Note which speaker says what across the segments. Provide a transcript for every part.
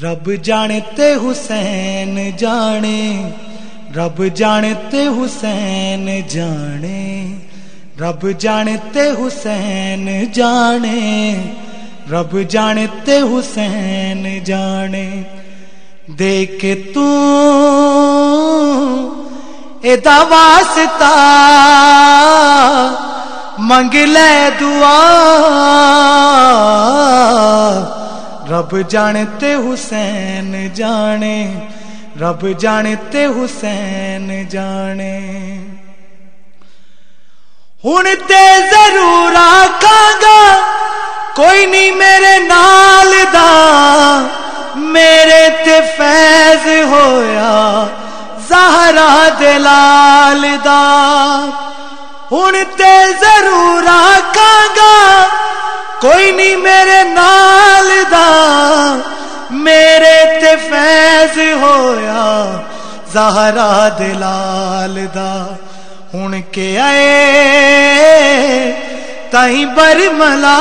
Speaker 1: رب جانے تے حسین جانے، رب جانے تے حسین جانے، رب جانے تے حسین جانے، رب جانے تے حسین جانے۔ دیکھ تو ادا واسطہ منگ لے دعا۔ رب جانے تے حسین جانے، رب جانے تے حسین جانے۔ ہن تے ضرور آکھاں گا، کوئی نہیں میرے نال دا۔ میرے تے فیض ہویا زہرا دلال دا۔ ہن تے ضرور زہرا دلال دا۔ ہن کے آئے تائیں برملا۔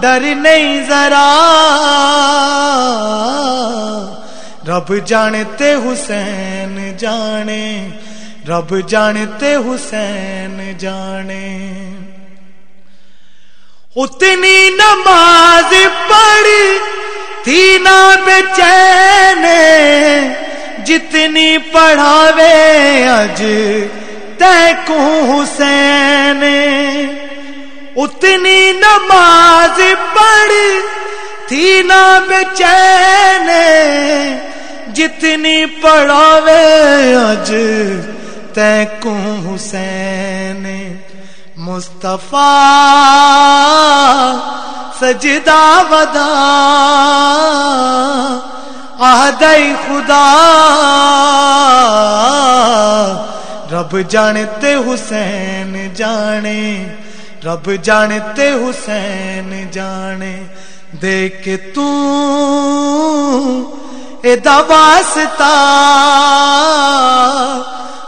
Speaker 1: ڈر نہیں ذرا۔ رب جانتے حسین جانے، رب جانتے حسین جانے۔ اتنی نماز پڑھی تھی نہ بے چین جتنی پڑھاوے اج تے حسین اتنی نماز پڑھی تھی نہ بے چین جتنی پڑھاوے اج تے حسین مصطفیٰ سجدہ ودا آدئی خدا. رب جانتے حسین جانے، رب جانتے حسین جانے. دیکھ تو ادا واسطہ،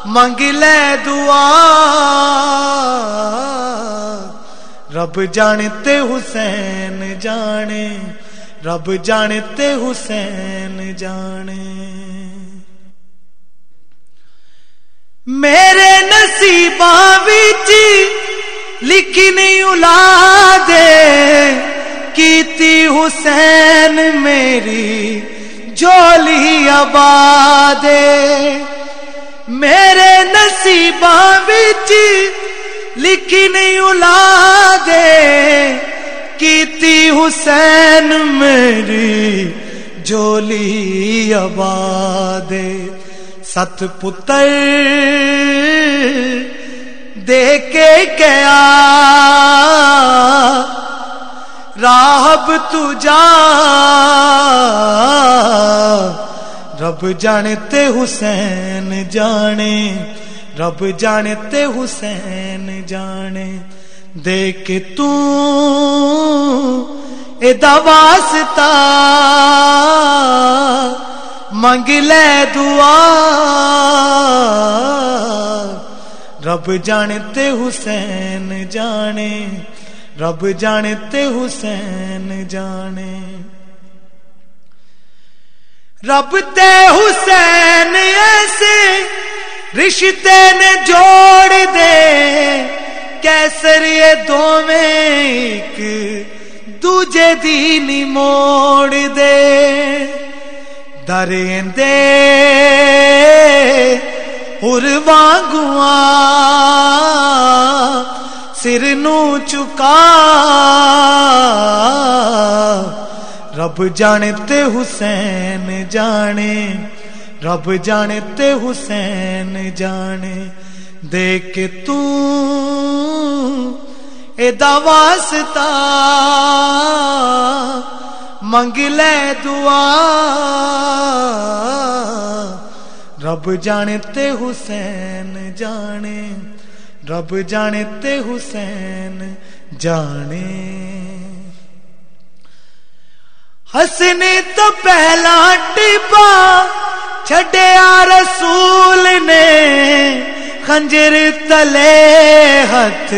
Speaker 1: منگ لے دعا. رب جانتے حسین جانے رب جانتے حسین جانے۔ میرے نصیباں وچ لکھی نہیں اولاد کیتی حسین میری جولی آباد میرے نصیباں وچ لکھی نہیں اولاد کیتی حسین میری جولی آباد ست پتر دے کے کیا؟ راہب تجا رب جانتے حسین جانے، رب جانتے حسین جانے۔ دیکھ تو ادا واسطہ منگ لے دعا۔ رب جانتے حسین جانے، رب جانتے حسین جانے۔ رب تے حسین ایسے رشتے نے جوڑ دے۔ کیسر یہ دو میں ایک، دوجے دینی موڑ دے۔ درین دے ہر وانگواں سر نو چکا۔ رب جانتے حسین جانے، رب جانتے حسین جانے۔ دیکھ تو ادا واسطہ منگ لے دعا۔ رب جانتے حسین جانے، رب جانتے حسین جانے۔ ہسنے تو پہلا ٹپا چھڈیا رسول نے، خنجر تلے ہاتھ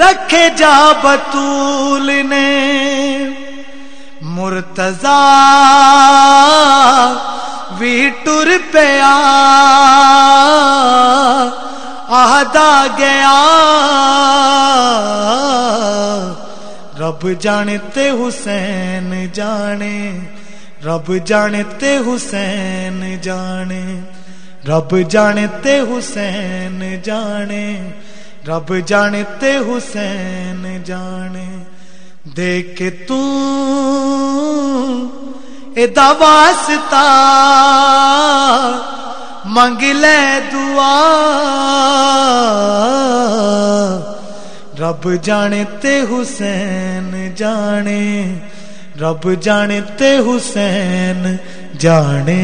Speaker 1: رکھے جا بطول نے۔ مرتضا بھی ٹر پیا آہدا گیا۔ رب جانتے حسین جانے۔ رب جانتے حسین جانے۔ رب جانتے حسین جانے۔ رب جانتے حسین جانے دیکھ تو ادا واسطہ، منگ لے دعا۔ رب جانتے حسین جانے، رب جانتے حسین جانے۔